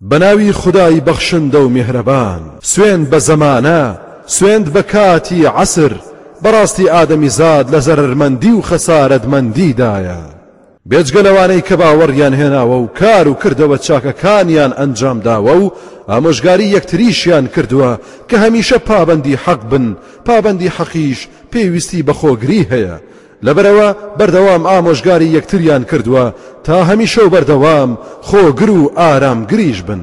بە ناوی خودای بەخشندە و میهرەبان. سوێند بە زەمانە، سوێند بە کاتی عەسر، بەڕاستی ئادەمیزاد لە زەرەرمەندی و خەسارەتمەندیدایە. بێجگە لەوانەی کە باوەڕیان هێناوە و کار و کردەوە چاکەکانیان ئەنجامداوە و ئامۆژگاری یەکتریشیان کردووە کە هەمیشە پابەندی حەق بن، پابەندی حەقیش پێویستی بە خۆگری هەیە، لەبەرئەوە بەردەوام ئامۆژگاری یەکتریان کردووە تا هەمیشە و بەردەوام خۆگر و ئارامگریش بن.